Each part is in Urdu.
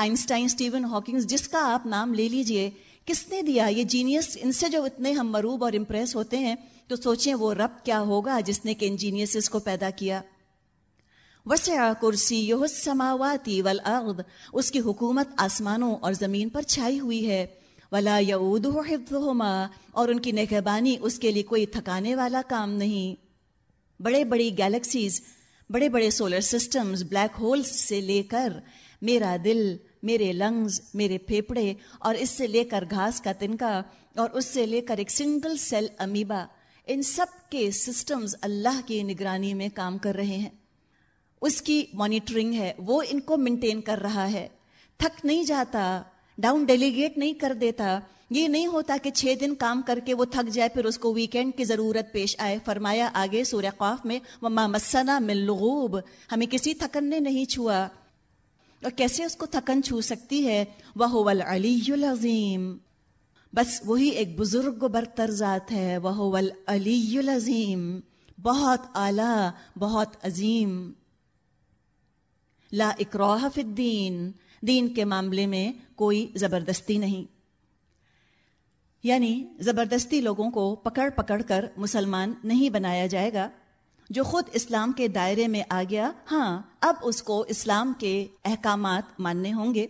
آئنسٹائن اسٹیون ہاکنگز جس کا آپ نام لے لیجیے۔ کس نے دیا؟ یہ جینیس ان سے جو اتنے ہم مروب اور امپریس ہوتے ہیں، تو سوچیں وہ رب کیا ہوگا جس نے کہ ان جینیسز کو پیدا کیا۔ وسع کرسی یہ سماواتی والارض، اس کی حکومت آسمانوں اور زمین پر چھائی ہوئی ہے۔ ولا یعود حفظهما اور ان کی نگہبانی اس کے لیے کوئی تھکانے والا کام نہیں۔ بڑے بڑی گیلیکسیز بڑے بڑے سولر سسٹمز بلیک ہولز سے لے کر میرا دل میرے لنگز، میرے پھیپڑے اور اس سے لے کر گھاس کا تنکا اور اس سے لے کر ایک سنگل سیل امیبا، ان سب کے سسٹمز اللہ کی نگرانی میں کام کر رہے ہیں۔ اس کی مانیٹرنگ ہے، وہ ان کو مینٹین کر رہا ہے۔ تھک نہیں جاتا ڈاؤن ڈیلیگیٹ نہیں کر دیتا۔ یہ نہیں ہوتا کہ چھ دن کام کر کے وہ تھک جائے، پھر اس کو ویکینڈ کی ضرورت پیش آئے۔ فرمایا آگے سورہ قاف میں مما مسنا ملغوب ہمیں کسی تھکن نے نہیں چھوا۔ اور کیسے اس کو تھکن چھو سکتی ہے؟ وہ العلی العظیم۔ بس وہی ایک بزرگ برتر ذات ہے۔ وہ العلی العظیم۔ بہت اعلی، بہت عظیم۔ لا اکراہ فی الدین۔ دین کے معاملے میں کوئی زبردستی نہیں۔ یعنی زبردستی لوگوں کو پکڑ پکڑ کر مسلمان نہیں بنایا جائے گا۔ جو خود اسلام کے دائرے میں آ گیا ہاں اب اس کو اسلام کے احکامات ماننے ہوں گے۔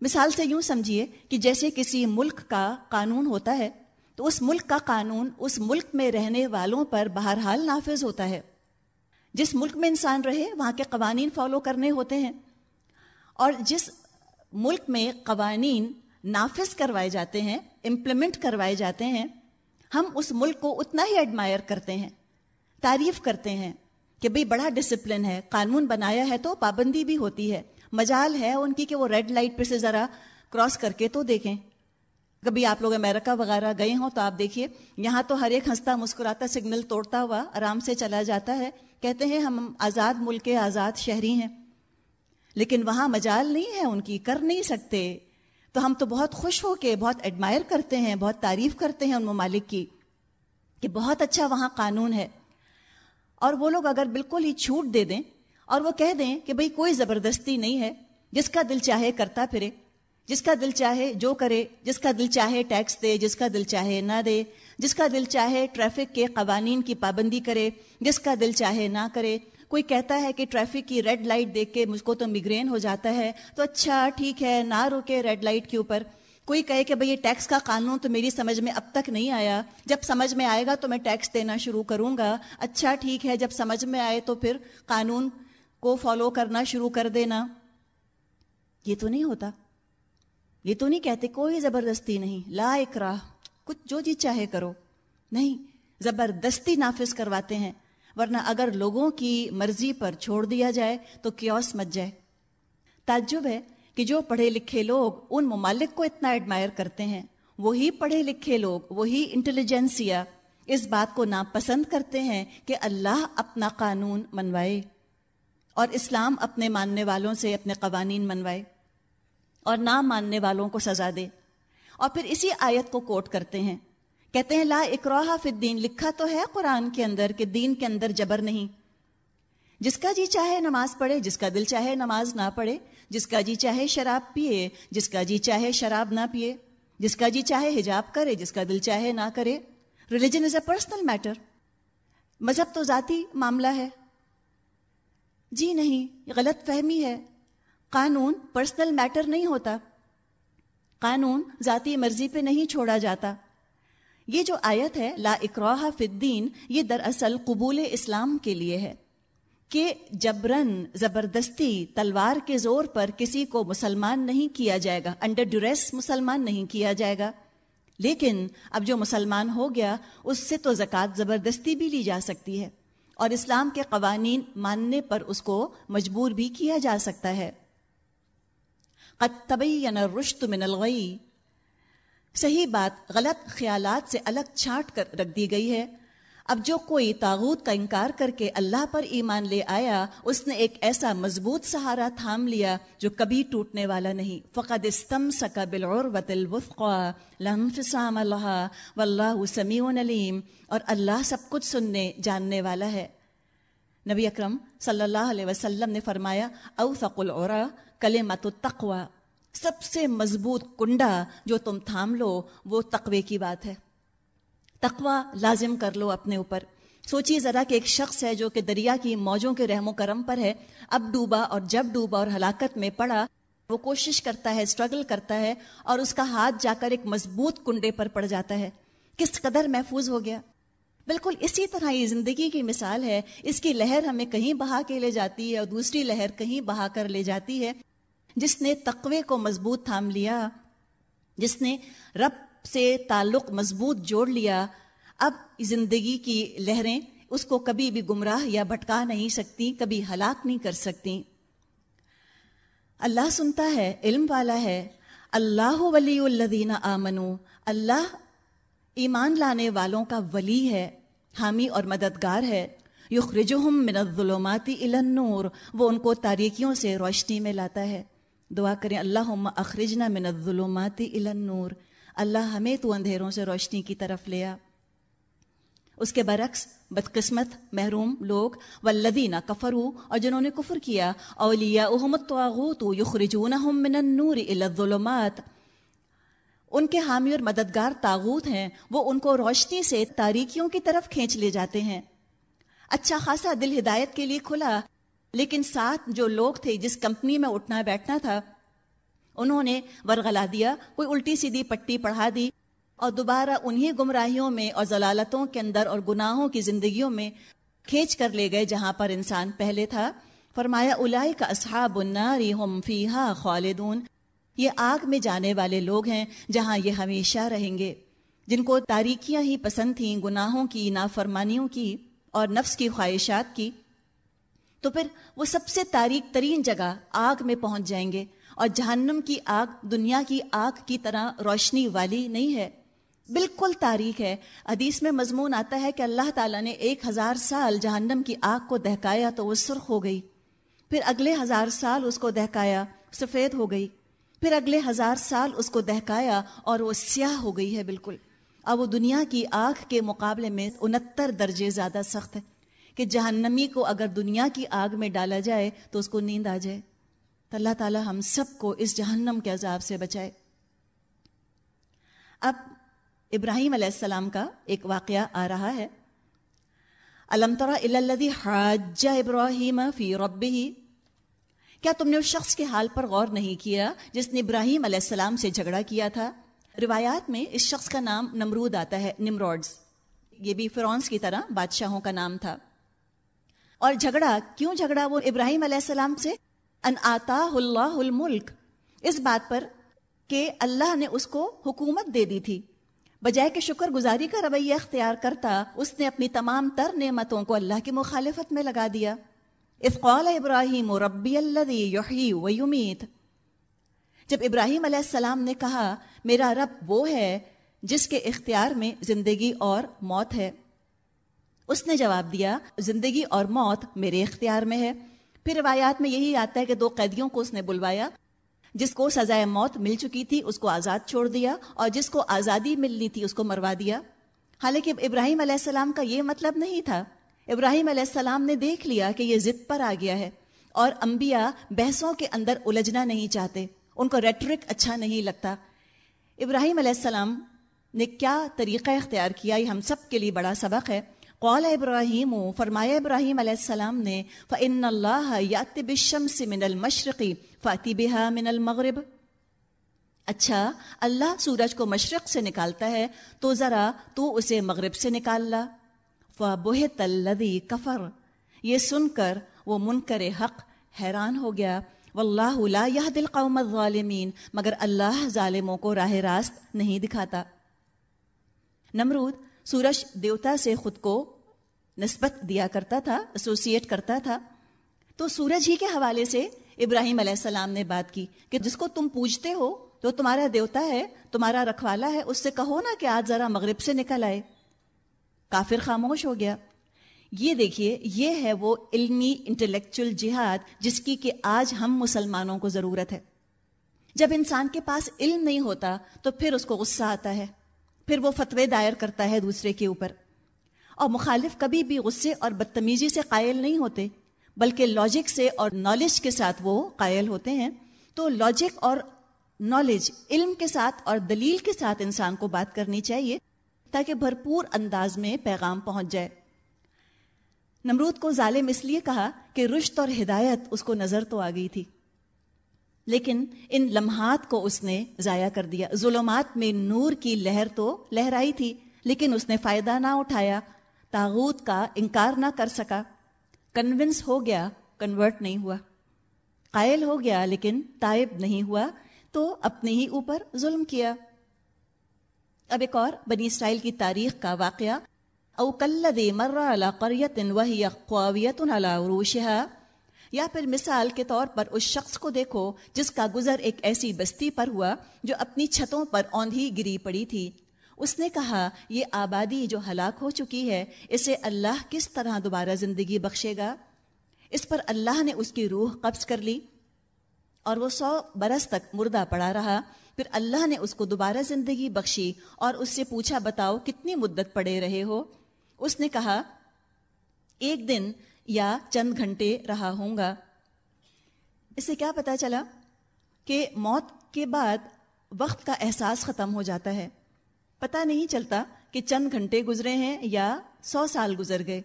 مثال سے یوں سمجھیے کہ جیسے کسی ملک کا قانون ہوتا ہے، تو اس ملک کا قانون اس ملک میں رہنے والوں پر بہرحال نافذ ہوتا ہے۔ جس ملک میں انسان رہے، وہاں کے قوانین فالو کرنے ہوتے ہیں۔ اور جس ملک میں قوانین نافذ کروائے جاتے ہیں امپلیمنٹ کروائے جاتے ہیں، ہم اس ملک کو اتنا ہی ایڈمائر کرتے ہیں۔ تعریف کرتے ہیں کہ بھئی بڑا ڈسپلن ہے، قانون بنایا ہے تو پابندی بھی ہوتی ہے۔ مجال ہے ان کی کہ وہ ریڈ لائٹ پہ سے ذرا کراس کر کے تو دیکھیں۔ کبھی آپ لوگ امریکہ وغیرہ گئے ہوں تو آپ دیکھیے، یہاں تو ہر ایک ہنستا مسکراتا سگنل توڑتا ہوا آرام سے چلا جاتا ہے۔ کہتے ہیں ہم آزاد ملک کے آزاد شہری ہیں۔ لیکن وہاں مجال نہیں ہے، ان کی کر نہیں سکتے۔ تو ہم تو بہت خوش ہو کے، بہت ایڈمائر کرتے ہیں، بہت تعریف کرتے ہیں ان ممالک کی کہ بہت اچھا وہاں قانون ہے۔ اور وہ لوگ اگر بالکل ہی چھوٹ دے دیں اور وہ کہہ دیں کہ بھئی کوئی زبردستی نہیں ہے، جس کا دل چاہے کرتا پھرے، جس کا دل چاہے جو کرے، جس کا دل چاہے ٹیکس دے، جس کا دل چاہے نہ دے، جس کا دل چاہے ٹریفک کے قوانین کی پابندی کرے، جس کا دل چاہے نہ کرے۔ کوئی کہتا ہے کہ ٹریفک کی ریڈ لائٹ دیکھ کے مجھ کو تو میگرین ہو جاتا ہے، تو اچھا ٹھیک ہے، نہ روکے ریڈ لائٹ کے اوپر۔ کوئی کہے کہ بھئی یہ ٹیکس کا قانون تو میری سمجھ میں اب تک نہیں آیا۔ جب سمجھ میں آئے گا تو میں ٹیکس دینا شروع کروں گا۔ اچھا ٹھیک ہے، جب سمجھ میں آئے تو پھر قانون کو فالو کرنا شروع کر دینا۔ یہ تو نہیں ہوتا۔ یہ تو نہیں کہتے کوئی زبردستی نہیں۔ لا اکراہ، کچھ جو جی چاہے کرو۔ نہیں، زبردستی نافذ کرواتے ہیں۔ ورنہ اگر لوگوں کی مرضی پر چھوڑ دیا جائے تو کیوس مچ جائے۔ تعجب ہے۔ کہ جو پڑھے لکھے لوگ ان ممالک کو اتنا ایڈمائر کرتے ہیں، وہی پڑھے لکھے لوگ، وہی انٹیلیجنسیا اس بات کو ناپسند کرتے ہیں کہ اللہ اپنا قانون منوائے اور اسلام اپنے ماننے والوں سے اپنے قوانین منوائے اور نہ ماننے والوں کو سزا دے۔ اور پھر اسی آیت کو کوٹ کرتے ہیں۔ کہتے ہیں، لا اکراہ فی الدین، لکھا تو ہے قرآن کے اندر کہ دین کے اندر جبر نہیں۔ جس کا جی چاہے نماز پڑھے، جس کا دل چاہے نماز نہ پڑھے جس کا جی چاہے شراب پیے جس کا جی چاہے شراب نہ پیے جس کا جی چاہے حجاب کرے، جس کا دل چاہے نہ کرے۔ Religion is a personal matter مذہب تو ذاتی معاملہ ہے۔ جی نہیں غلط فہمی ہے۔ قانون پرسنل میٹر نہیں ہوتا۔ قانون ذاتی مرضی پہ نہیں چھوڑا جاتا۔ یہ جو آیت ہے، لا اکراہ فی الدین، یہ دراصل قبول اسلام کے لیے ہے۔ کہ جبرن زبردستی تلوار کے زور پر کسی کو مسلمان نہیں کیا جائے گا انڈر ڈریس مسلمان نہیں کیا جائے گا۔ لیکن اب جو مسلمان ہو گیا، اس سے تو زکوٰۃ زبردستی بھی لی جا سکتی ہے۔ اور اسلام کے قوانین ماننے پر اس کو مجبور بھی کیا جا سکتا ہے۔ قد تبین الرشد من الغی۔ صحیح بات، غلط خیالات سے الگ چھانٹ کر رکھ دی گئی ہے۔ اب جو کوئی تاغوت کا انکار کر کے اللہ پر ایمان لے آیا، اس نے ایک ایسا مضبوط سہارا تھام لیا جو کبھی ٹوٹنے والا نہیں۔ فقد استم سکا بالعروۃ الوثقا لم فسام اللہ واللہ سمیع علیم اور اللہ سب کچھ سننے، جاننے والا ہے۔ نبی اکرم صلی اللہ علیہ وسلم نے فرمایا، اوثق العرا کلمت التقوی۔ سب سے مضبوط کنڈا جو تم تھام لو، وہ تقوی کی بات ہے۔ تقوی لازم کر لو اپنے اوپر۔ سوچیے ذرا کہ ایک شخص ہے جو کہ دریا کی موجوں کے رحم و کرم پر ہے۔ اب ڈوبا اور جب ڈوبا اور ہلاکت میں پڑا، وہ کوشش کرتا ہے اسٹرگل کرتا ہے اور اس کا ہاتھ جا کر ایک مضبوط کنڈے پر پڑ جاتا ہے۔ کس قدر محفوظ ہو گیا۔ بالکل اسی طرح یہ زندگی کی مثال ہے۔ اس کی لہر ہمیں کہیں بہا کے لے جاتی ہے اور دوسری لہر کہیں بہا کر لے جاتی ہے۔ جس نے تقوی کو مضبوط تھام لیا، جس نے رب سے تعلق مضبوط جوڑ لیا۔ اب زندگی کی لہریں اس کو کبھی بھی گمراہ یا بھٹکا نہیں سکتی، کبھی ہلاک نہیں کر سکتی۔ اللہ سنتا ہے، علم والا ہے۔ اللہ ولی الدین آمنو، اللہ ایمان لانے والوں کا ولی ہے، حامی اور مددگار ہے۔ یخرجہم من الظلمات الى النور، وہ ان کو تاریکیوں سے روشنی میں لاتا ہے۔ دعا کریں اللہ اخرجنا من الظلمات الى النور۔ اللہ ہمیں تو اندھیروں سے روشنی کی طرف لیا۔ اس کے برعکس بدقسمت، محروم لوگ، والذین کفروا، اور جنہوں نے کفر کیا اولیاءہم الطاغوت یخرجونہم من النور الى الظلمات۔ ان کے حامی اور مددگار تاغوت ہیں، وہ ان کو روشنی سے تاریکیوں کی طرف کھینچ لے جاتے ہیں۔ اچھا خاصا دل ہدایت کے لیے کھلا، لیکن ساتھ جو لوگ تھے جس کمپنی میں اٹھنا بیٹھنا تھا انہوں نے ورغلا دیا، کوئی الٹی سیدھی پٹی پڑھا دی اور دوبارہ انہی گمراہیوں میں اور ضلالتوں کے اندر اور گناہوں کی زندگیوں میں کھینچ کر لے گئے جہاں پر انسان پہلے تھا۔ فرمایا الائی کا اصحاب الناری ہم فیہا خالدون۔ یہ آگ میں جانے والے لوگ ہیں جہاں یہ ہمیشہ رہیں گے۔ جن کو تاریکیاں ہی پسند تھیں، گناہوں کی، نافرمانیوں کی اور نفس کی خواہشات کی۔ تو پھر وہ سب سے تاریک ترین جگہ آگ میں پہنچ جائیں گے۔ اور جہنم کی آگ دنیا کی آگ کی طرح روشنی والی نہیں ہے۔ بالکل تاریخ ہے۔ حدیث میں مضمون آتا ہے کہ اللہ تعالیٰ نے ایک ہزار سال جہنم کی آگ کو دہکایا تو وہ سرخ ہو گئی۔ پھر اگلے ہزار سال اس کو دہکایا، سفید ہو گئی۔ پھر اگلے ہزار سال اس کو دہکایا اور وہ سیاہ ہو گئی ہے بالکل۔ اب وہ دنیا کی آگ کے مقابلے میں انہتر درجے زیادہ سخت ہے کہ جہنمی کو اگر دنیا کی آگ میں ڈالا جائے تو اس کو نیند آ جائے۔ تو اللہ تعالیٰ ہم سب کو اس جہنم کے عذاب سے بچائے۔ اب ابراہیم علیہ السلام کا ایک واقعہ آ رہا ہے۔ علم الذي حاج ابراہیم فی ربه کیا تم نے اس شخص کے حال پر غور نہیں کیا جس نے ابراہیم علیہ السلام سے جھگڑا کیا تھا؟ روایات میں اس شخص کا نام نمرود آتا ہے نمروڈز یہ بھی فرونس کی طرح بادشاہوں کا نام تھا۔ اور جھگڑا، کیوں جھگڑا وہ ابراہیم علیہ السلام سے؟ ان آتا اللہ الملک۔ اس بات پر کہ اللہ نے اس کو حکومت دے دی تھی۔ بجائے کہ شکر گزاری کا رویہ اختیار کرتا، اس نے اپنی تمام تر نعمتوں کو اللہ کی مخالفت میں لگا دیا۔ افقال ابراہیم و ربی اللہ و یمیت۔ جب ابراہیم علیہ السلام نے کہا، میرا رب وہ ہے جس کے اختیار میں زندگی اور موت ہے۔ اس نے جواب دیا، زندگی اور موت میرے اختیار میں ہے۔ پھر روایات میں یہی آتا ہے کہ دو قیدیوں کو اس نے بلوایا، جس کو سزائے موت مل چکی تھی، اس کو آزاد چھوڑ دیا اور جس کو آزادی ملنی تھی، اس کو مروا دیا۔ حالانکہ ابراہیم علیہ السلام کا یہ مطلب نہیں تھا۔ ابراہیم علیہ السلام نے دیکھ لیا کہ یہ ضد پر آ گیا ہے اور انبیاء بحثوں کے اندر الجھنا نہیں چاہتے۔ ان کو ریٹرک اچھا نہیں لگتا۔ ابراہیم علیہ السلام نے کیا طریقہ اختیار کیا؟ یہ ہم سب کے لیے بڑا سبق ہے۔ قول ابراہیم، فرمایا ابراہیم علیہ السلام نے فن اللہ یاتبشم سے من المشرقی فاتی بحا من المغرب۔ اچھا اللہ سورج کو مشرق سے نکالتا ہے، تو ذرا تو اسے مغرب سے نکال لا۔ فبہت الذی کفر یہ سن کر وہ منکر حق حیران ہو گیا۔ واللہ لا یہد القوم الظالمین مگر اللہ ظالموں کو راہ راست نہیں دکھاتا۔ نمرود سورج دیوتا سے خود کو نسبت دیا کرتا تھا ایسوسیٹ کرتا تھا۔ تو سورج ہی کے حوالے سے ابراہیم علیہ السلام نے بات کی کہ جس کو تم پوجتے ہو تو تمہارا دیوتا ہے، تمہارا رکھوالا ہے، اس سے کہو نا کہ آج ذرا مغرب سے نکل آئے۔ کافر خاموش ہو گیا۔ یہ دیکھیے، یہ ہے وہ علمی انٹلیکچل جہاد جس کی کہ آج ہم مسلمانوں کو ضرورت ہے۔ جب انسان کے پاس علم نہیں ہوتا تو پھر اس کو غصہ آتا ہے۔ پھر وہ فتوے دائر کرتا ہے دوسرے کے اوپر۔ اور مخالف کبھی بھی غصے اور بدتمیزی سے قائل نہیں ہوتے، بلکہ لاجک سے اور نالج کے ساتھ وہ قائل ہوتے ہیں۔ تو لاجک اور نالج علم کے ساتھ اور دلیل کے ساتھ انسان کو بات کرنی چاہیے تاکہ بھرپور انداز میں پیغام پہنچ جائے۔ نمرود کو ظالم اس لیے کہا کہ رشت اور ہدایت اس کو نظر تو آ گئی تھی۔ لیکن ان لمحات کو اس نے ضائع کر دیا۔ ظلمات میں نور کی لہر تو لہرائی تھی، لیکن اس نے فائدہ نہ اٹھایا، تاغوت کا انکار نہ کر سکا۔ کنونس ہو گیا، کنورٹ نہیں ہوا۔ قائل ہو گیا، لیکن تائب نہیں ہوا۔ تو اپنے ہی اوپر ظلم کیا۔ اب ایک اور بنی اسرائیل کی تاریخ کا واقعہ۔ او کلدی مرہ قریت وہی قواویت عروشہ یا پھر مثال کے طور پر اس شخص کو دیکھو جس کا گزر ایک ایسی بستی پر ہوا جو اپنی چھتوں پر اوندھی گری پڑی تھی۔ اس نے کہا، یہ آبادی جو ہلاک ہو چکی ہے، اسے اللہ کس طرح دوبارہ زندگی بخشے گا؟ اس پر اللہ نے اس کی روح قبض کر لی اور وہ سو برس تک مردہ پڑا رہا۔ پھر اللہ نے اس کو دوبارہ زندگی بخشی اور اس سے پوچھا، بتاؤ، کتنی مدت پڑے رہے ہو؟ اس نے کہا، ایک دن یا چند گھنٹے رہا ہوں گا۔ اس سے کیا پتا چلا کہ موت کے بعد وقت کا احساس ختم ہو جاتا ہے۔ پتہ نہیں چلتا کہ چند گھنٹے گزرے ہیں یا سو سال گزر گئے۔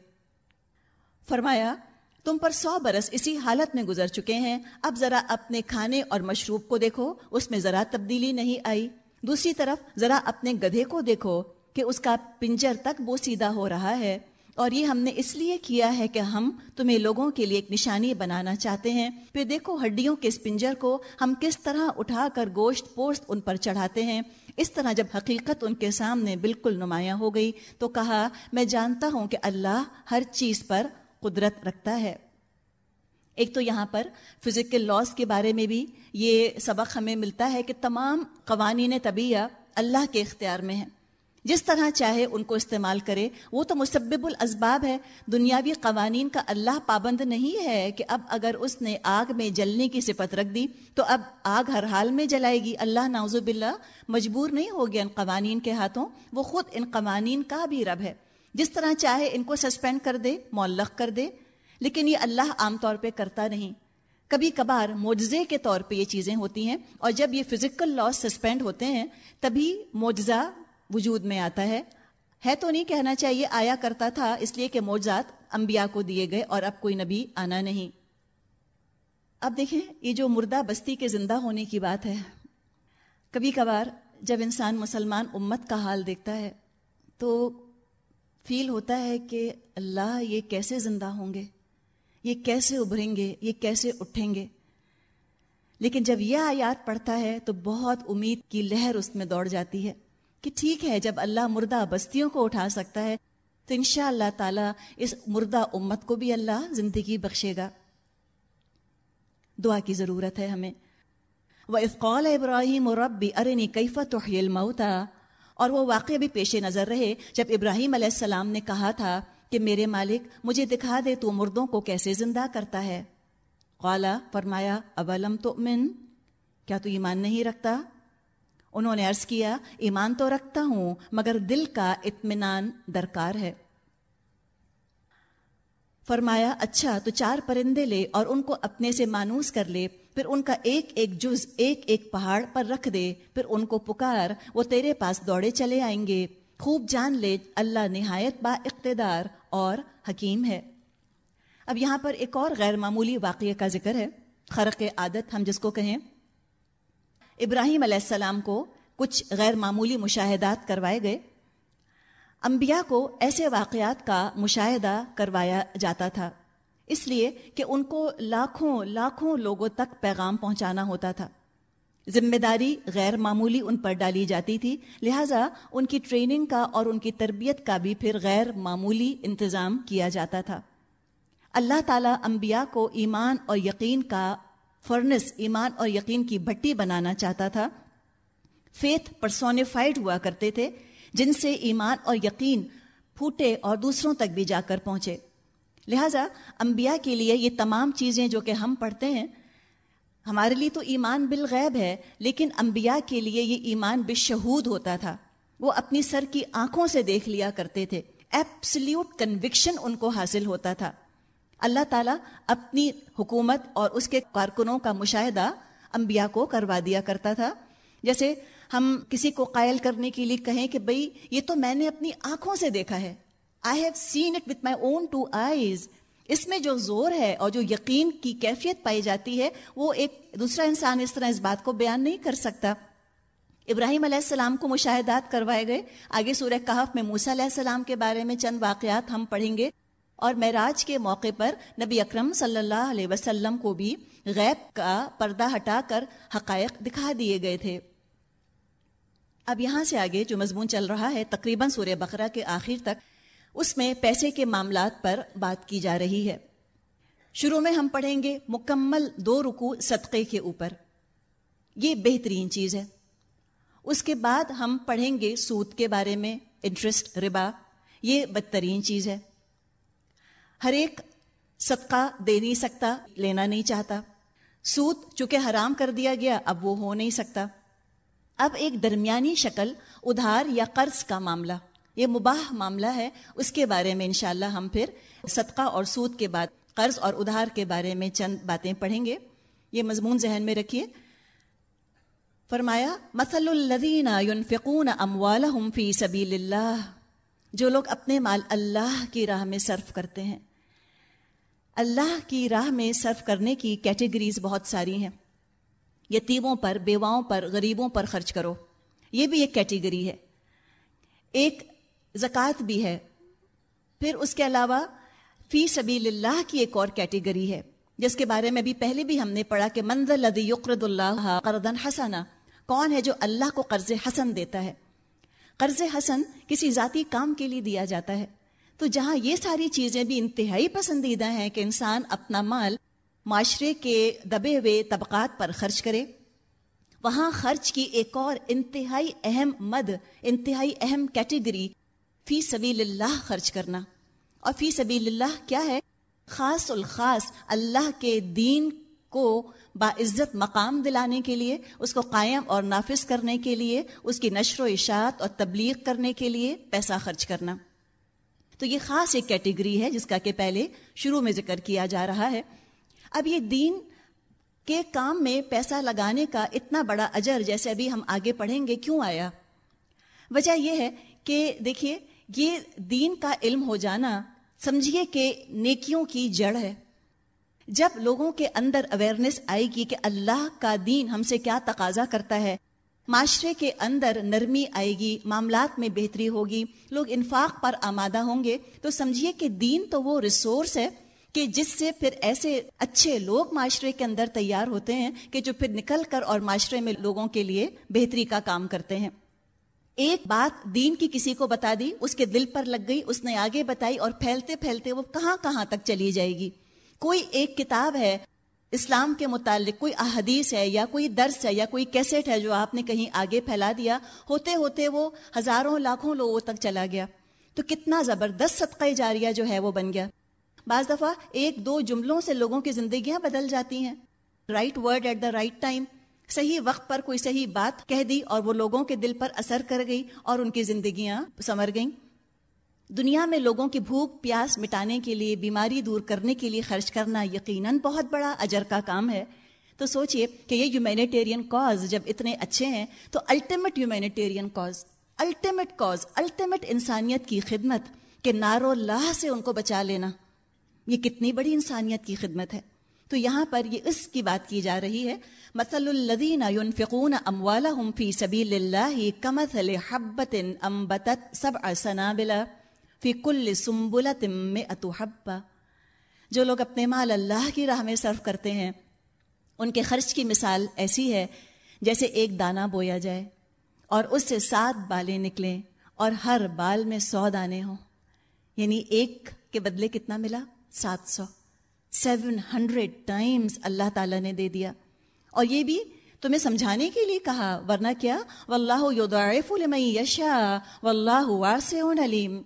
فرمایا، تم پر سو برس اسی حالت میں گزر چکے ہیں۔ اب ذرا اپنے کھانے اور مشروب کو دیکھو، اس میں ذرا تبدیلی نہیں آئی۔ دوسری طرف، ذرا اپنے گدھے کو دیکھو کہ اس کا پنجر تک وہ سیدھا ہو رہا ہے۔ اور یہ ہم نے اس لیے کیا ہے کہ ہم تمہیں لوگوں کے لیے ایک نشانی بنانا چاہتے ہیں۔ پھر دیکھو ہڈیوں کے اس پنجر کو ہم کس طرح اٹھا کر گوشت پوشت ان پر چڑھاتے ہیں۔ اس طرح جب حقیقت ان کے سامنے بالکل نمایاں ہو گئی تو کہا، میں جانتا ہوں کہ اللہ ہر چیز پر قدرت رکھتا ہے۔ ایک تو یہاں پر فزیکل لاس کے بارے میں بھی یہ سبق ہمیں ملتا ہے کہ تمام قوانین طبیعہ اللہ کے اختیار میں ہیں۔ جس طرح چاہے ان کو استعمال کرے۔ وہ تو مسبب الاسباب ہے۔ دنیاوی قوانین کا اللہ پابند نہیں ہے کہ اب اگر اس نے آگ میں جلنے کی صفت رکھ دی تو اب آگ ہر حال میں جلائے گی۔ اللہ ناوز باللہ مجبور نہیں ہو گیا ان قوانین کے ہاتھوں۔ وہ خود ان قوانین کا بھی رب ہے۔ جس طرح چاہے ان کو سسپینڈ کر دے، معلق کر دے۔ لیکن یہ اللہ عام طور پہ کرتا نہیں۔ کبھی کبھار معجزے کے طور پہ یہ چیزیں ہوتی ہیں اور جب یہ فزیکل لاس سسپینڈ ہوتے ہیں، تبھی معجزہ وجود میں آتا ہے۔ ہے تو نہیں کہنا چاہیے آیا کرتا تھا، اس لیے کہ موجات انبیاء کو دیے گئے اور اب کوئی نبی آنا نہیں۔ اب دیکھیں، یہ جو مردہ بستی کے زندہ ہونے کی بات ہے۔ کبھی کبھار جب انسان مسلمان امت کا حال دیکھتا ہے، تو فیل ہوتا ہے کہ اللہ یہ کیسے زندہ ہوں گے؟ یہ کیسے ابھریں گے؟ یہ کیسے اٹھیں گے؟ لیکن جب یہ آیات پڑھتا ہے تو بہت امید کی لہر اس میں دوڑ جاتی ہے۔ کہ ٹھیک ہے، جب اللہ مردہ بستیوں کو اٹھا سکتا ہے، تو ان شاء اللہ تعالیٰ اس مردہ امت کو بھی اللہ زندگی بخشے گا۔ دعا کی ضرورت ہے ہمیں۔ وہ افقول ابراہیم اور رب بھی ارنی کیفت موتا اور وہ واقع بھی پیش نظر رہے جب ابراہیم علیہ السلام نے کہا تھا کہ میرے مالک، مجھے دکھا دے تو مردوں کو کیسے زندہ کرتا ہے۔ قالا فرمایا اولم تو من کیا تو ایمان نہیں رکھتا؟ انہوں نے عرض کیا، ایمان تو رکھتا ہوں، مگر دل کا اطمینان درکار ہے۔ فرمایا اچھا تو چار پرندے لے اور ان کو اپنے سے مانوس کر لے، پھر ان کا ایک ایک جز، ایک ایک پہاڑ پر رکھ دے، پھر ان کو پکار، وہ تیرے پاس دوڑے چلے آئیں گے۔ خوب جان لے، اللہ نہایت با اقتدار اور حکیم ہے۔ اب یہاں پر ایک اور غیر معمولی واقعے کا ذکر ہے۔ خرق عادت ہم جس کو کہیں۔ ابراہیم علیہ السلام کو کچھ غیر معمولی مشاہدات کروائے گئے۔ انبیاء کو ایسے واقعات کا مشاہدہ کروایا جاتا تھا۔ اس لیے کہ ان کو لاکھوں لاکھوں لوگوں تک پیغام پہنچانا ہوتا تھا۔ ذمہ داری غیر معمولی ان پر ڈالی جاتی تھی، لہٰذا ان کی ٹریننگ کا اور ان کی تربیت کا بھی پھر غیر معمولی انتظام کیا جاتا تھا۔ اللہ تعالیٰ انبیاء کو ایمان اور یقین کا فرنس ایمان اور یقین کی بھٹی بنانا چاہتا تھا۔ فیتھ پرسونیفائڈ ہوا کرتے تھے، جن سے ایمان اور یقین پھوٹے اور دوسروں تک بھی جا کر پہنچے۔ لہذا انبیاء کے لیے یہ تمام چیزیں جو کہ ہم پڑھتے ہیں، ہمارے لیے تو ایمان بالغیب ہے، لیکن انبیاء کے لیے یہ ایمان بشہود ہوتا تھا۔ وہ اپنی سر کی آنکھوں سے دیکھ لیا کرتے تھے۔ ایپسلیوٹ کنوکشن ان کو حاصل ہوتا تھا۔ اللہ تعالیٰ اپنی حکومت اور اس کے کارکنوں کا مشاہدہ انبیاء کو کروا دیا کرتا تھا۔ جیسے ہم کسی کو قائل کرنے کے لیے کہیں کہ بھئی یہ تو میں نے اپنی آنکھوں سے دیکھا ہے۔ I have seen it with my own two eyes اس میں جو زور ہے اور جو یقین کی کیفیت پائی جاتی ہے، وہ ایک دوسرا انسان اس طرح اس بات کو بیان نہیں کر سکتا۔ ابراہیم علیہ السلام کو مشاہدات کروائے گئے۔ آگے سورہ کہف میں موسیٰ علیہ السلام کے بارے میں چند واقعات ہم پڑھیں گے۔ اور معراج کے موقع پر نبی اکرم صلی اللہ علیہ وسلم کو بھی غیب کا پردہ ہٹا کر حقائق دکھا دیے گئے تھے۔ اب یہاں سے آگے جو مضمون چل رہا ہے، تقریباً سورہ بقرہ کے آخر تک، اس میں پیسے کے معاملات پر بات کی جا رہی ہے۔ شروع میں ہم پڑھیں گے مکمل دو رکو صدقے کے اوپر۔ یہ بہترین چیز ہے۔ اس کے بعد ہم پڑھیں گے سود کے بارے میں، انٹرسٹ، ربا۔ یہ بدترین چیز ہے۔ ہر ایک صدقہ دے نہیں سکتا، لینا نہیں چاہتا۔ سود چونکہ حرام کر دیا گیا، اب وہ ہو نہیں سکتا۔ اب ایک درمیانی شکل، ادھار یا قرض کا معاملہ۔ یہ مباح معاملہ ہے، اس کے بارے میں انشاءاللہ ہم پھر صدقہ اور سود کے بعد، قرض اور ادھار کے بارے میں چند باتیں پڑھیں گے۔ یہ مضمون ذہن میں رکھیے۔ فرمایا، مثل الذین ينفقون اموالهم فی سبیل اللہ جو لوگ اپنے مال اللہ کی راہ میں صرف کرتے ہیں۔ اللہ کی راہ میں صرف کرنے کی کیٹیگریز بہت ساری ہیں۔ یتیموں پر، بیواؤں پر، غریبوں پر خرچ کرو۔ یہ بھی ایک کیٹیگری ہے۔ ایک زکوٰۃ بھی ہے۔ پھر اس کے علاوہ فی سبیل اللہ کی ایک اور کیٹیگری ہے۔ جس کے بارے میں بھی پہلے بھی ہم نے پڑھا کہ منزل لدی یقرد اللہ قرضن حسنا، کون ہے جو اللہ کو قرض حسن دیتا ہے؟ قرض حسن کسی ذاتی کام کے لیے دیا جاتا ہے۔ تو جہاں یہ ساری چیزیں بھی انتہائی پسندیدہ ہیں کہ انسان اپنا مال معاشرے کے دبے ہوئے طبقات پر خرچ کرے، وہاں خرچ کی ایک اور انتہائی اہم مد، انتہائی اہم کیٹیگری، فی سبیل اللہ خرچ کرنا۔ اور فی سبیل اللہ کیا ہے؟ خاص الخاص اللہ کے دین کو باعزت مقام دلانے کے لیے، اس کو قائم اور نافذ کرنے کے لیے، اس کی نشر و اشاعت اور تبلیغ کرنے کے لیے پیسہ خرچ کرنا۔ تو یہ خاص ایک کیٹیگری ہے جس کا کہ پہلے شروع میں ذکر کیا جا رہا ہے۔ اب یہ دین کے کام میں پیسہ لگانے کا اتنا بڑا اجر جیسے ابھی ہم آگے پڑھیں گے، کیوں آیا؟ وجہ یہ ہے کہ دیکھیے، یہ دین کا علم ہو جانا سمجھیے کہ نیکیوں کی جڑ ہے۔ جب لوگوں کے اندر اویئرنیس آئے گی کہ اللہ کا دین ہم سے کیا تقاضا کرتا ہے معاشرے کے اندر نرمی آئے گی، معاملات میں بہتری ہوگی، لوگ انفاق پر آمادہ ہوں گے۔ تو سمجھیے کہ دین تو وہ ریسورس ہے کہ جس سے پھر ایسے اچھے لوگ معاشرے کے اندر تیار ہوتے ہیں کہ جو پھر نکل کر اور معاشرے میں لوگوں کے لیے بہتری کا کام کرتے ہیں۔ ایک بات دین کی کسی کو بتا دی، اس کے دل پر لگ گئی، اس نے آگے بتائی اور پھیلتے پھیلتے وہ کہاں کہاں تک چلی جائے گی۔ کوئی ایک کتاب ہے اسلام کے متعلق کوئی احادیث ہے یا کوئی درس ہے یا کوئی کیسٹ ہے جو آپ نے کہیں آگے پھیلا دیا، ہوتے ہوتے وہ ہزاروں لاکھوں لوگوں تک چلا گیا۔ تو کتنا زبردست صدقہ جاریہ جو ہے وہ بن گیا۔ بعض دفعہ ایک دو جملوں سے لوگوں کی زندگیاں بدل جاتی ہیں۔ Right word at the right time صحیح وقت پر کوئی صحیح بات کہہ دی اور وہ لوگوں کے دل پر اثر کر گئی اور ان کی زندگیاں سمر گئیں۔ دنیا میں لوگوں کی بھوک، پیاس مٹانے کے لیے، بیماری دور کرنے کے لیے خرچ کرنا یقیناً بہت بڑا اجر کا کام ہے۔ تو سوچئے کہ یہ ہیومینیٹیرین کاز جب اتنے اچھے ہیں، تو ultimate humanitarian cause ultimate cause ultimate انسانیت کی خدمت کہ نارو اللہ سے ان کو بچا لینا۔ یہ کتنی بڑی انسانیت کی خدمت ہے۔ تو یہاں پر یہ اس کی بات کی جا رہی ہے، مثل الذین ينفقون اموالهم فی سبیل اللہ کمثل حبت انبتت سبع سنابل فی کل سنبلت مئت حبہ۔ جو لوگ اپنے مال اللہ کی راہ میں صرف کرتے ہیں، ان کے خرچ کی مثال ایسی ہے جیسے ایک دانہ بویا جائے اور اس سے سات بالیں نکلیں اور ہر بال میں سو دانے ہوں۔ یعنی ایک کے بدلے کتنا ملا؟ سات سو۔ سیون ہنڈریڈ ٹائمز اللہ تعالیٰ نے دے دیا۔ اور یہ بھی تمہیں سمجھانے کے لیے کہا، ورنہ کیا؟ واللہ یضاعف لمن یشاء، واللہ واسع علیم۔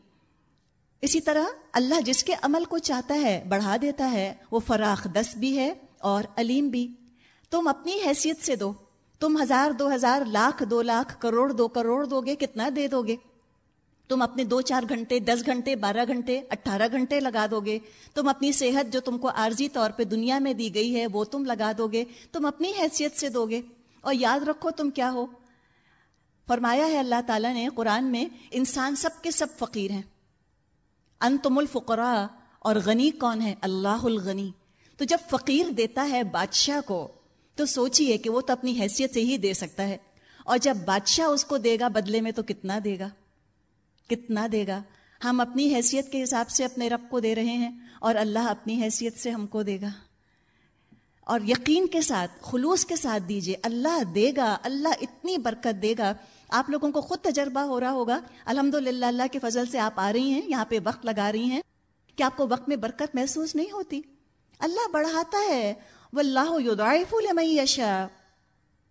اسی طرح اللہ جس کے عمل کو چاہتا ہے بڑھا دیتا ہے، وہ فراخ دس بھی ہے اور علیم بھی۔ تم اپنی حیثیت سے دو۔ تم ہزار دو ہزار لاکھ دو لاکھ کروڑ دو کروڑ دو گے کتنا دے دو گے تم اپنے دو چار گھنٹے، دس گھنٹے، بارہ گھنٹے، اٹھارہ گھنٹے لگا دو گے تم اپنی صحت جو تم کو عارضی طور پہ دنیا میں دی گئی ہے، وہ تم لگا دو گے تم اپنی حیثیت سے دو گے اور یاد رکھو تم کیا ہو۔ فرمایا ہے اللہ تعالیٰ نے قرآن میں، انسان سب کے سب فقیر ہیں۔ انتم الفقراء الفقرا اور غنی کون ہے؟ اللہ الغنی۔ تو جب فقیر دیتا ہے بادشاہ کو، تو سوچیے کہ وہ تو اپنی حیثیت سے ہی دے سکتا ہے۔ اور جب بادشاہ اس کو دے گا بدلے میں، تو کتنا دے گا؟ کتنا دے گا؟ ہم اپنی حیثیت کے حساب سے اپنے رب کو دے رہے ہیں اور اللہ اپنی حیثیت سے ہم کو دے گا۔ اور یقین کے ساتھ، خلوص کے ساتھ دیجیے، اللہ دے گا، اللہ اتنی برکت دے گا۔ آپ لوگوں کو خود تجربہ ہو رہا ہوگا۔ الحمد للہ اللہ کے فضل سے آپ آ رہی ہیں، یہاں پہ وقت لگا رہی ہیں۔ کہ آپ کو وقت میں برکت محسوس نہیں ہوتی؟ اللہ بڑھاتا ہے۔ وہ اللہ لمن یشا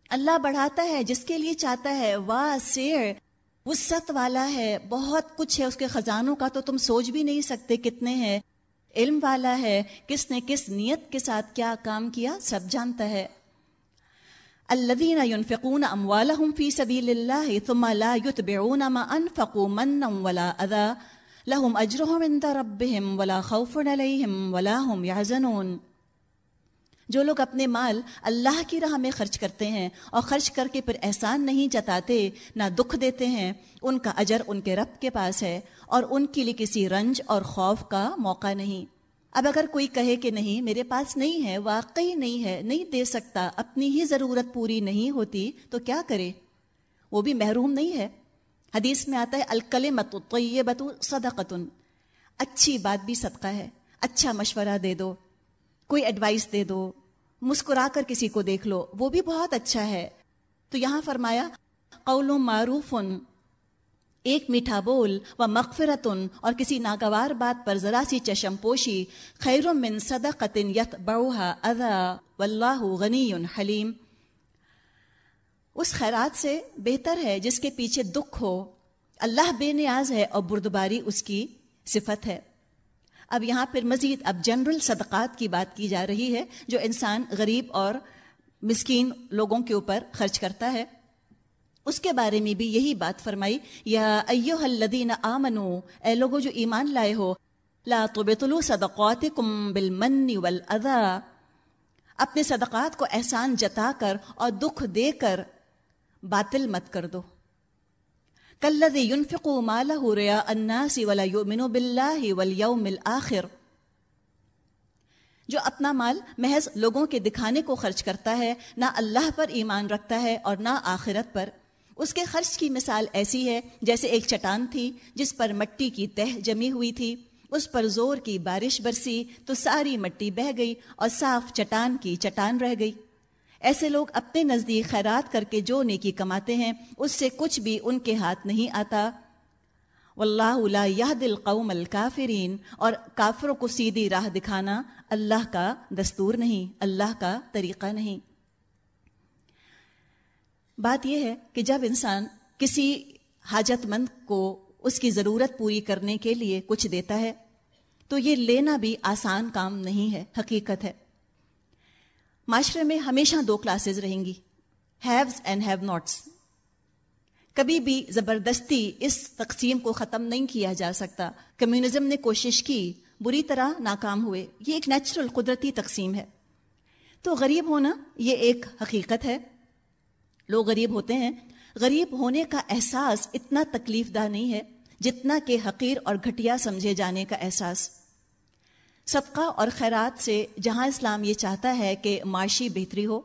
اللہ بڑھاتا ہے، جس کے لیے چاہتا ہے۔ واہ سیر وسط والا ہے۔ بہت کچھ ہے اس کے خزانوں کا تو تم سوچ بھی نہیں سکتے کتنے ہیں۔ علم والا ہے، کس نے کس نیت کے ساتھ کیا کام کیا، سب جانتا ہے۔ الذين ينفقون اموالهم في سبيل الله ثم لا يتبعون ما انفقوا منا ولا اذى لهم اجرهم عند ربهم ولا خوف عليهم ولا هم يحزنون جو لوگ اپنے مال اللہ کی راہ میں خرچ کرتے ہیں اور خرچ کر کے پھر احسان نہیں جتاتے، نہ دکھ دیتے ہیں، ان کا اجر ان کے رب کے پاس ہے اور ان کے لیے کسی رنج اور خوف کا موقع نہیں۔ اب اگر کوئی کہے کہ نہیں، میرے پاس نہیں ہے، واقعی نہیں ہے، نہیں دے سکتا، اپنی ہی ضرورت پوری نہیں ہوتی، تو کیا کرے؟ وہ بھی محروم نہیں ہے۔ حدیث میں آتا ہے الکل مت بتو صدقتن اچھی بات بھی صدقہ ہے اچھا مشورہ دے دو، کوئی ایڈوائس دے دو مسکرا کر کسی کو دیکھ لو، وہ بھی بہت اچھا ہے۔ تو یہاں فرمایا قول معروف ایک میٹھا بول، و مغفرتن، اور کسی ناگوار بات پر ذرا سی چشم پوشی خیر من صدقت یت بڑوہا اذا، واللہ غنی حلیم۔ اس خیرات سے بہتر ہے جس کے پیچھے دکھ ہو۔ اللہ بے نیاز ہے اور بردباری اس کی صفت ہے۔ اب یہاں پھر مزید، اب جنرل صدقات کی بات کی جا رہی ہے، جو انسان غریب اور مسکین لوگوں کے اوپر خرچ کرتا ہے۔ اس کے بارے میں بھی یہی بات فرمائی، یا ایو الذین آمنو، اے لوگو جو ایمان لائے ہو، لا تبطلوا صدقاتکم بالمن والاذا اپنے صدقات کو احسان جتا کر اور دکھ دے کر باطل مت کر دو۔ کلذی ينفق ماله رياء الناس ولا يؤمن بالله واليوم الاخر جو اپنا مال محض لوگوں کے دکھانے کو خرچ کرتا ہے، نہ اللہ پر ایمان رکھتا ہے اور نہ آخرت پر. اس کے خرچ کی مثال ایسی ہے، جیسے ایک چٹان تھی، جس پر مٹی کی تہ جمی ہوئی تھی. اس پر زور کی بارش برسی تو ساری مٹی بہ گئی اور صاف چٹان کی چٹان رہ گئی۔ ایسے لوگ اپنے نزدیک خیرات کر کے جو نیکی کماتے ہیں، اس سے کچھ بھی ان کے ہاتھ نہیں آتا۔ واللہ لا یہد القوم الکافرین اور کافروں کو سیدھی راہ دکھانا اللہ کا دستور نہیں، اللہ کا طریقہ نہیں۔ بات یہ ہے کہ جب انسان کسی حاجت مند کو اس کی ضرورت پوری کرنے کے لیے کچھ دیتا ہے، تو یہ لینا بھی آسان کام نہیں ہے، حقیقت ہے۔ معاشرے میں ہمیشہ دو کلاسز رہیں گی ہیوز اینڈ ہیو ناٹس کبھی بھی زبردستی اس تقسیم کو ختم نہیں کیا جا سکتا۔ کمیونزم نے کوشش کی، بری طرح ناکام ہوئے۔ یہ ایک نیچرل قدرتی تقسیم ہے۔ تو غریب ہونا یہ ایک حقیقت ہے۔ لوگ غریب ہوتے ہیں۔ غریب ہونے کا احساس اتنا تکلیف دہ نہیں ہے جتنا کہ حقیر اور گھٹیا سمجھے جانے کا احساس۔ صدقہ اور خیرات سے جہاں اسلام یہ چاہتا ہے کہ معاشی بہتری ہو،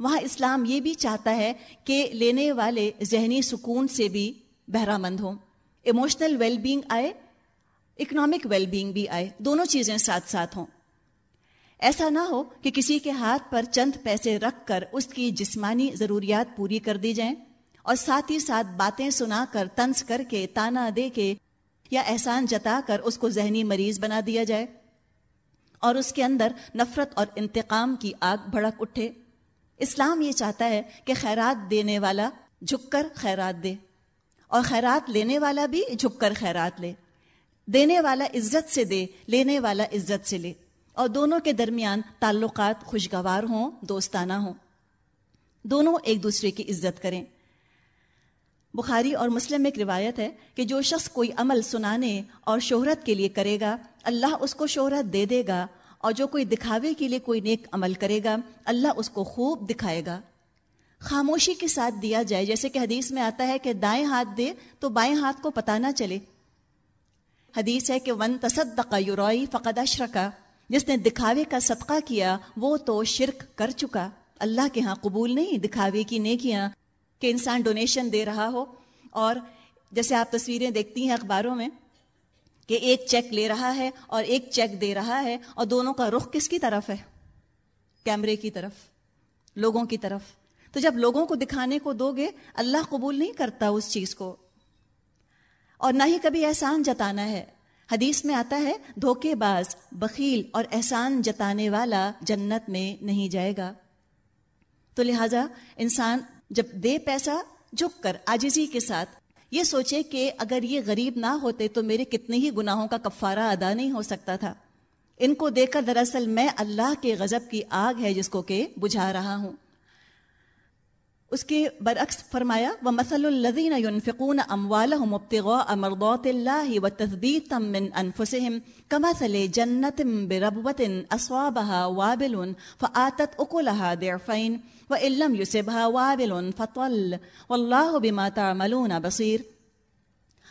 وہاں اسلام یہ بھی چاہتا ہے کہ لینے والے ذہنی سکون سے بھی بہرہ مند ہوں۔ ایموشنل ویل بینگ آئے اکنامک ویل بینگ بھی آئے، دونوں چیزیں ساتھ ساتھ ہوں۔ ایسا نہ ہو کہ کسی کے ہاتھ پر چند پیسے رکھ کر اس کی جسمانی ضروریات پوری کر دی جائیں اور ساتھ ہی ساتھ باتیں سنا کر تنس کر کے تانا دے کے یا احسان جتا کر اس کو ذہنی مریض بنا دیا جائے۔ اور اس کے اندر نفرت اور انتقام کی آگ بھڑک اٹھے۔ اسلام یہ چاہتا ہے کہ خیرات دینے والا جھک کر خیرات دے اور خیرات لینے والا بھی جھک کر خیرات لے۔ دینے والا عزت سے دے، لینے والا عزت سے لے۔ اور دونوں کے درمیان تعلقات خوشگوار ہوں، دوستانہ ہوں۔ دونوں ایک دوسرے کی عزت کریں۔ بخاری اور مسلم میں ایک روایت ہے کہ جو شخص کوئی عمل سنانے اور شہرت کے لیے کرے گا، اللہ اس کو شہرت دے دے گا اور جو کوئی دکھاوے کے لیے کوئی نیک عمل کرے گا، اللہ اس کو خوب دکھائے گا۔ خاموشی کے ساتھ دیا جائے، جیسے کہ حدیث میں آتا ہے کہ دائیں ہاتھ دے تو بائیں ہاتھ کو پتہ نہ چلے۔ حدیث ہے کہ ون تصدق یوروئی فقد اشرکا جس نے دکھاوے کا صدقہ کیا، وہ تو شرک کر چکا۔ اللہ کے ہاں قبول نہیں، دکھاوے کی نیکیاں کہ انسان ڈونیشن دے رہا ہو۔ اور جیسے آپ تصویریں دیکھتی ہیں اخباروں میں کہ ایک چیک لے رہا ہے اور ایک چیک دے رہا ہے اور دونوں کا رخ کس کی طرف ہے؟ کیمرے کی طرف، لوگوں کی طرف۔ تو جب لوگوں کو دکھانے کو دو گے، اللہ قبول نہیں کرتا اس چیز کو۔ اور نہ ہی کبھی احسان جتانا ہے۔ حدیث میں آتا ہے، دھوکے باز، بخیل اور احسان جتانے والا جنت میں نہیں جائے گا۔ تو لہذا انسان جب دے پیسہ، جھک کر آجزی کے ساتھ یہ سوچے کہ اگر یہ غریب نہ ہوتے تو میرے کتنے ہی گناہوں کا کفارہ ادا نہیں ہو سکتا تھا۔ ان کو دیکھ کر دراصل میں اللہ کے غضب کی آگ ہے جس کو کہ بجھا رہا ہوں۔ اس کے برعکس فرمایا وہ مسل الدین فکون اموال مربوط اللہ و تصدیق من انفسم کمسل جنت بربوت اسوابہ وابل فعطت اکلحا دیرفین و علم یوسبہ وابل فطول اللہ بما تعملون بصیر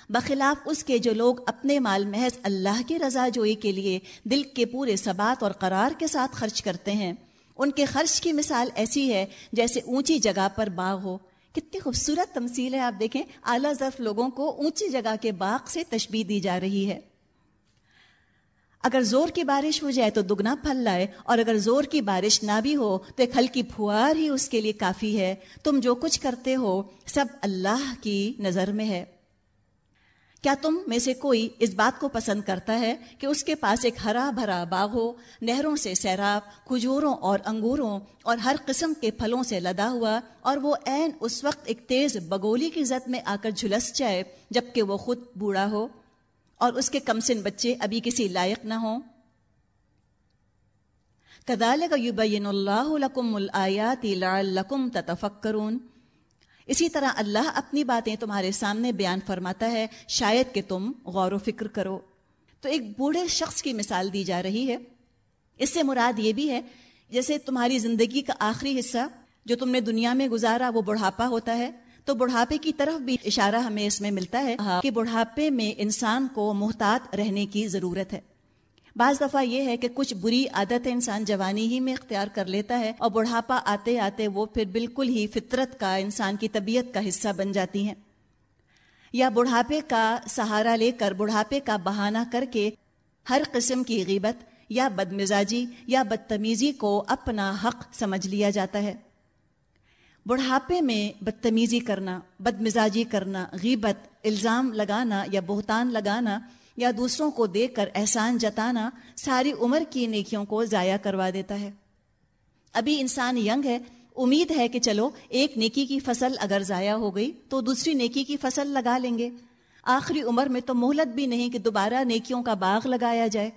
بخلاف اس کے جو لوگ اپنے مال محض اللہ کی رضا جوئی کے لیے دل کے پورے ثبات اور قرار کے ساتھ خرچ کرتے ہیں ان کے خرچ کی مثال ایسی ہے جیسے اونچی جگہ پر باغ ہو۔ کتنی خوبصورت تمثیل ہے، آپ دیکھیں، اعلیٰ ظرف لوگوں کو اونچی جگہ کے باغ سے تشبیح دی جا رہی ہے۔ اگر زور کی بارش ہو جائے تو دگنا پھل لائے، اور اگر زور کی بارش نہ بھی ہو تو ایک ہلکی پھوار ہی اس کے لیے کافی ہے۔ تم جو کچھ کرتے ہو، سب اللہ کی نظر میں ہے۔ کیا تم میں سے کوئی اس بات کو پسند کرتا ہے کہ اس کے پاس ایک ہرا بھرا باغ ہو، نہروں سے سیراب، کھجوروں اور انگوروں اور ہر قسم کے پھلوں سے لدا ہوا اور وہ عین اس وقت ایک تیز بگولی کی زد میں آ کر جھلس جائے جبکہ وہ خود بوڑھا ہو؟ اور اس کے کمسن بچے ابھی کسی لائق نہ ہوں؟ کدال کا یوبین اللہ لکم الآیات لعلکم تتفکرون۔ اسی طرح اللہ اپنی باتیں تمہارے سامنے بیان فرماتا ہے، شاید کہ تم غور و فکر کرو۔ تو ایک بوڑھے شخص کی مثال دی جا رہی ہے۔ اس سے مراد یہ بھی ہے، جیسے تمہاری زندگی کا آخری حصہ جو تم نے دنیا میں گزارا، وہ بڑھاپا ہوتا ہے۔ تو بڑھاپے کی طرف بھی اشارہ ہمیں اس میں ملتا ہے کہ بڑھاپے میں انسان کو محتاط رہنے کی ضرورت ہے۔ بعض دفعہ یہ ہے کہ کچھ بری عادتیں انسان جوانی ہی میں اختیار کر لیتا ہے اور بڑھاپا آتے آتے وہ پھر بالکل ہی فطرت کا انسان کی طبیعت کا حصہ بن جاتی ہیں۔ یا بڑھاپے کا سہارا لے کر بڑھاپے کا بہانہ کر کے ہر قسم کی غیبت یا بد مزاجی یا بدتمیزی کو اپنا حق سمجھ لیا جاتا ہے۔ بڑھاپے میں بدتمیزی کرنا بد مزاجی کرنا، غیبت، الزام لگانا یا بہتان لگانا یا دوسروں کو دیکھ کر احسان جتانا ساری عمر کی نیکیوں کو ضائع کروا دیتا ہے۔ ابھی انسان ینگ ہے، امید ہے کہ چلو ایک نیکی کی فصل اگر ضائع ہو گئی تو دوسری نیکی کی فصل لگا لیں گے۔ آخری عمر میں تو مہلت بھی نہیں کہ دوبارہ نیکیوں کا باغ لگایا جائے۔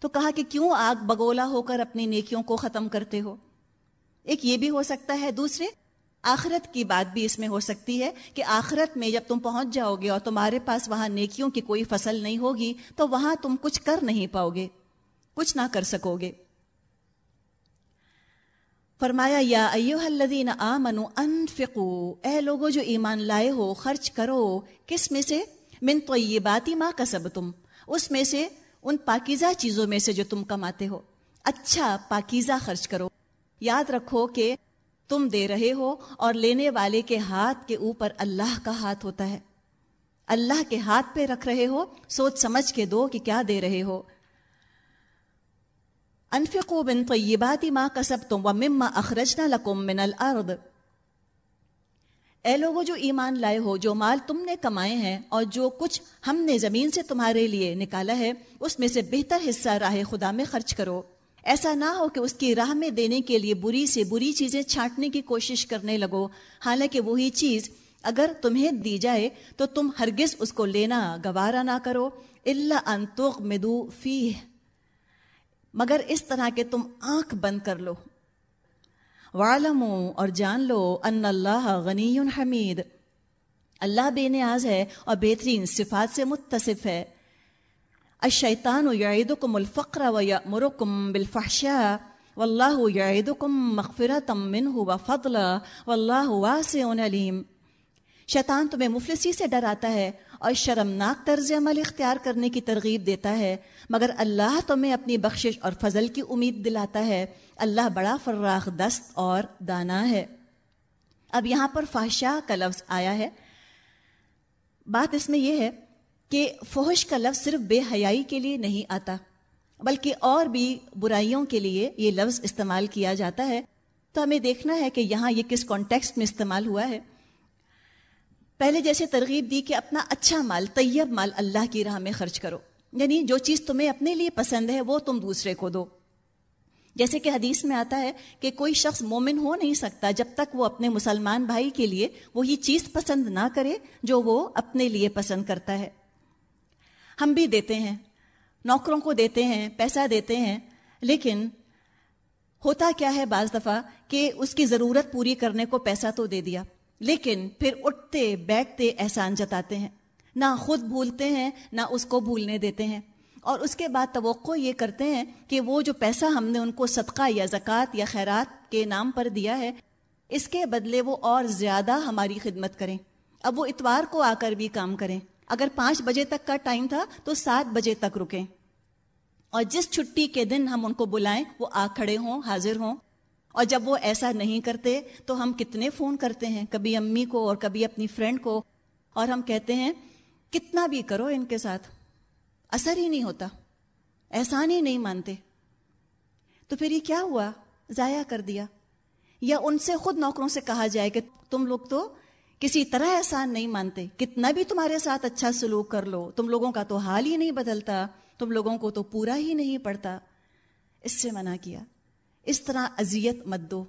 تو کہا کہ کیوں آگ بگولا ہو کر اپنی نیکیوں کو ختم کرتے ہو؟ ایک یہ بھی ہو سکتا ہے، دوسرے آخرت کی بات بھی اس میں ہو سکتی ہے کہ آخرت میں جب تم پہنچ جاؤ گے اور تمہارے پاس وہاں نیکیوں کی کوئی فصل نہیں ہوگی، تو وہاں تم کچھ کر نہیں پاؤ گے، کچھ نہ کر سکو گے۔ فرمایا، یا ایوہ الذین آمنوا انفقو اے لوگو جو ایمان لائے ہو، خرچ کرو۔ کس میں سے؟ من طیباتی ما کسبتم۔ اس میں سے ان پاکیزہ چیزوں میں سے جو تم کماتے ہو۔ اچھا پاکیزہ خرچ کرو۔ یاد رکھو کہ تم دے رہے ہو اور لینے والے کے ہاتھ کے اوپر اللہ کا ہاتھ ہوتا ہے۔ اللہ کے ہاتھ پہ رکھ رہے ہو، سوچ سمجھ کے دو کہ کیا دے رہے ہو۔ انفقو بن طیباتی ما کسبتم ومما اخرجنا لکم من الارض۔ اے لوگو، جو ایمان لائے ہو، جو مال تم نے کمائے ہیں اور جو کچھ ہم نے زمین سے تمہارے لیے نکالا ہے، اس میں سے بہتر حصہ راہ خدا میں خرچ کرو۔ ایسا نہ ہو کہ اس کی راہ میں دینے کے لیے بری سے بری چیزیں چھانٹنے کی کوشش کرنے لگو۔ حالانکہ وہی چیز اگر تمہیں دی جائے تو تم ہرگز اس کو لینا گوارا نہ کرو۔ اللہ انتوق مدو فی مگر اس طرح کہ تم آنکھ بند کر لو۔ والمو اور جان لو ان اللہ غنی حمید۔ اللہ بے نیاز ہے اور بہترین صفات سے متصف ہے۔ الشیطان یعیدکم الفقر و بالفحشاء واللہ یعیدکم مغفرتا منہ و واللہ واسع علیم شیطان تمہیں مفلسی سے ڈراتا ہے اور شرمناک طرز عمل اختیار کرنے کی ترغیب دیتا ہے، مگر اللہ تمہیں اپنی بخشش اور فضل کی امید دلاتا ہے۔ اللہ بڑا فراخ دست اور دانا ہے۔ اب یہاں پر فحشا کا لفظ آیا ہے۔ بات اس میں یہ ہے کہ فحش کا لفظ صرف بے حیائی کے لیے نہیں آتا، بلکہ اور بھی برائیوں کے لیے یہ لفظ استعمال کیا جاتا ہے۔ تو ہمیں دیکھنا ہے کہ یہاں یہ کس کانٹیکسٹ میں استعمال ہوا ہے۔ پہلے جیسے ترغیب دی کہ اپنا اچھا مال، طیب مال اللہ کی راہ میں خرچ کرو۔ یعنی جو چیز تمہیں اپنے لیے پسند ہے وہ تم دوسرے کو دو۔ جیسے کہ حدیث میں آتا ہے کہ کوئی شخص مومن ہو نہیں سکتا جب تک وہ اپنے مسلمان بھائی کے لیے وہی چیز پسند نہ کرے جو وہ اپنے لیے پسند کرتا ہے۔ ہم بھی دیتے ہیں، نوکروں کو دیتے ہیں، پیسہ دیتے ہیں، لیکن ہوتا کیا ہے بعض دفعہ کہ اس کی ضرورت پوری کرنے کو پیسہ تو دے دیا، لیکن پھر اٹھتے، بیٹھتے احسان جتاتے ہیں۔ نہ خود بھولتے ہیں، نہ اس کو بھولنے دیتے ہیں۔ اور اس کے بعد توقع یہ کرتے ہیں کہ وہ جو پیسہ ہم نے ان کو صدقہ یا زکوٰۃ یا خیرات کے نام پر دیا ہے، اس کے بدلے وہ اور زیادہ ہماری خدمت کریں۔ اب وہ اتوار کو آ کر بھی کام کریں۔ اگر پانچ بجے تک کا ٹائم تھا تو سات بجے تک رکیں۔ اور جس چھٹی کے دن ہم ان کو بلائیں، وہ آ کھڑے ہوں، حاضر ہوں۔ اور جب وہ ایسا نہیں کرتے، تو ہم کتنے فون کرتے ہیں، کبھی امی کو اور کبھی اپنی فرینڈ کو۔ اور ہم کہتے ہیں، کتنا بھی کرو ان کے ساتھ، اثر ہی نہیں ہوتا، احسان ہی نہیں مانتے۔ تو پھر یہ کیا ہوا؟ ضائع کر دیا۔ یا ان سے خود نوکروں سے کہا جائے کہ تم لوگ تو کسی طرح احسان نہیں مانتے۔ کتنا بھی تمہارے ساتھ اچھا سلوک کر لو، تم لوگوں کا تو حال ہی نہیں بدلتا، تم لوگوں کو تو پورا ہی نہیں پڑتا۔ اس سے منع کیا۔ اس طرح اذیت مت دو،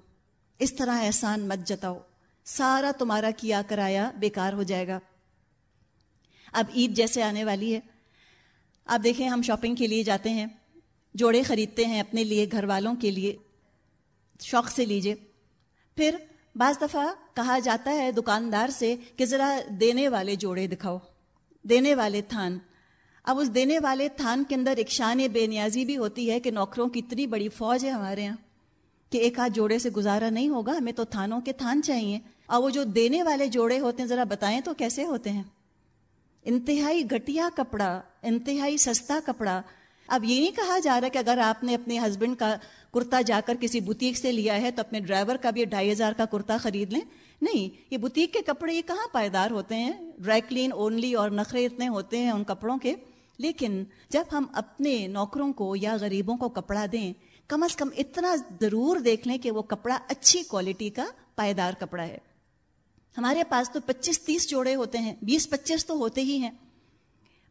اس طرح احسان مت جتاؤ۔ سارا تمہارا کیا کرایا بیکار ہو جائے گا۔ اب عید جیسے آنے والی ہے۔ آپ دیکھیں، ہم شاپنگ کے لیے جاتے ہیں، جوڑے خریدتے ہیں اپنے لیے، گھر والوں کے لیے۔ شوق سے لیجیے۔ پھر بعض دفعہ کہا جاتا ہے دکاندار سے کہ ذرا دینے والے جوڑے دکھاؤ، دینے والے تھان۔ اب اس دینے والے تھان کے اندر ایک شان بے نیازی بھی ہوتی ہے کہ نوکروں کی اتنی بڑی فوج ہے ہمارے یہاں کہ ایک ہاتھ جوڑے سے گزارا نہیں ہوگا، ہمیں تو تھانوں کے تھان چاہیے۔ اور وہ جو دینے والے جوڑے ہوتے ہیں، ذرا بتائیں تو کیسے ہوتے ہیں؟ انتہائی گھٹیا کپڑا، انتہائی سستا کپڑا۔ اب یہ نہیں کہا جا رہا کہ اگر آپ نے اپنے ہسبینڈ کا کرتا جا کر کسی بوتیک سے لیا ہے تو اپنے ڈرائیور کا بھی ڈھائی ہزار کا کرتا خرید لیں؟ نہیں، یہ بوتیک کے کپڑے یہ کہاں پائیدار ہوتے ہیں؟ ڈرائی کلین اونلی اور نخرے اتنے ہوتے ہیں ان کپڑوں کے؟ لیکن جب ہم اپنے نوکروں کو یا غریبوں کو کپڑا دیں، کم از کم اتنا ضرور دیکھ لیں کہ وہ کپڑا اچھی کوالٹی کا پائیدار کپڑا ہے۔ ہمارے پاس تو پچیس تیس جوڑے ہوتے ہیں، بیس پچیس تو ہوتے ہی ہیں۔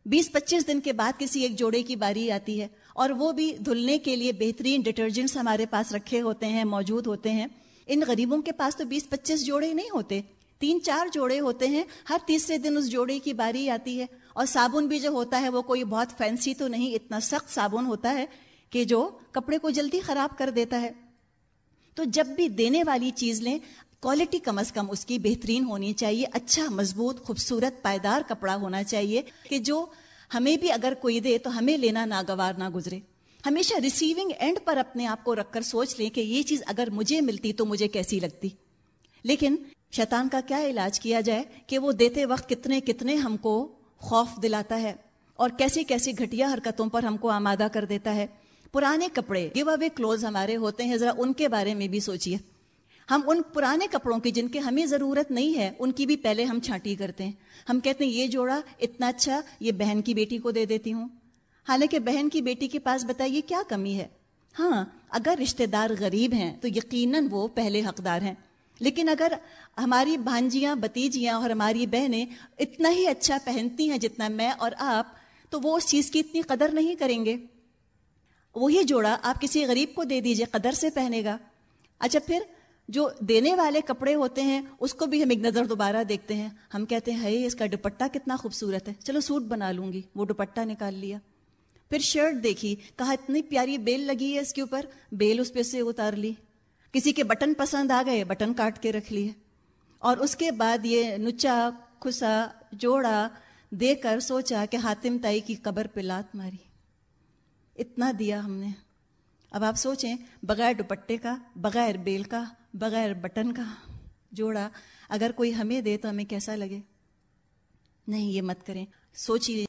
بیس پچیس دن کے بعد کسی ایک جوڑے کی باری آتی ہے۔ اور وہ بھی دھلنے کے لیے بہترین ڈٹرجنٹس ہمارے پاس رکھے ہوتے ہیں، موجود ہوتے ہیں۔ ان غریبوں کے پاس تو بیس پچیس جوڑے نہیں ہوتے، تین چار جوڑے ہوتے ہیں۔ ہر تیسرے دن اس جوڑے کی باری آتی ہے۔ اور صابن بھی جو ہوتا ہے، وہ کوئی بہت فینسی تو نہیں، اتنا سخت صابن ہوتا ہے کہ جو کپڑے کو جلدی خراب کر دیتا ہے۔ تو جب بھی دینے والی چیز لیں کوالٹی کم از کم اس کی بہترین ہونی چاہیے۔ اچھا مضبوط، خوبصورت، پائیدار کپڑا ہونا چاہیے کہ جو ہمیں بھی اگر کوئی دے تو ہمیں لینا ناگوار نہ گزرے۔ ہمیشہ ریسیونگ اینڈ پر اپنے آپ کو رکھ کر سوچ لیں کہ یہ چیز اگر مجھے ملتی تو مجھے کیسی لگتی۔ لیکن شیطان کا کیا علاج کیا جائے کہ وہ دیتے وقت کتنے کتنے ہم کو خوف دلاتا ہے اور کیسی کیسی گھٹیا حرکتوں پر ہم کو آمادہ کر دیتا ہے۔ پرانے کپڑے گیو اوے کلوز ہمارے ہوتے ہیں، ذرا ان کے بارے میں بھی سوچیے۔ ہم ان پرانے کپڑوں کی جن کے ہمیں ضرورت نہیں ہے، ان کی بھی پہلے ہم چھانٹی کرتے ہیں۔ ہم کہتے ہیں، یہ جوڑا اتنا اچھا یہ بہن کی بیٹی کو دے دیتی ہوں۔ حالانکہ بہن کی بیٹی کے پاس بتائیے کیا کمی ہے؟ ہاں اگر رشتہ دار غریب ہیں تو یقیناً وہ پہلے حقدار ہیں۔ لیکن اگر ہماری بھانجیاں بتیجیاں اور ہماری بہنیں اتنا ہی اچھا پہنتی ہیں جتنا میں اور آپ، تو وہ اس چیز کی اتنی قدر نہیں کریں گے۔ وہی جوڑا آپ کسی غریب کو دے دیجیے، قدر سے پہنے گا۔ اچھا پھر جو دینے والے کپڑے ہوتے ہیں، اس کو بھی ہم ایک نظر دوبارہ دیکھتے ہیں۔ ہم کہتے ہیں اس کا دوپٹہ کتنا خوبصورت ہے۔ چلو سوٹ بنا لوں گی۔ وہ دوپٹہ نکال لیا۔ پھر شرٹ دیکھی۔ کہا، اتنی پیاری بیل لگی ہے اس کے اوپر۔ بیل اس پہ سے اتار لی۔ کسی کے بٹن پسند آ گئے، بٹن کاٹ کے رکھ لیے۔ اور اس کے بعد یہ نچا، کھسا، جوڑا دے کر سوچا کہ حاتم تائی کی قبر پہ لات ماری۔ اتنا دیا ہم نے۔ اب آپ سوچیں، بغیر دوپٹے کا، بغیر بیل کا بغیر بٹن کا جوڑا اگر کوئی ہمیں دے تو ہمیں کیسا لگے؟ نہیں، یہ مت کریں، سوچیے۔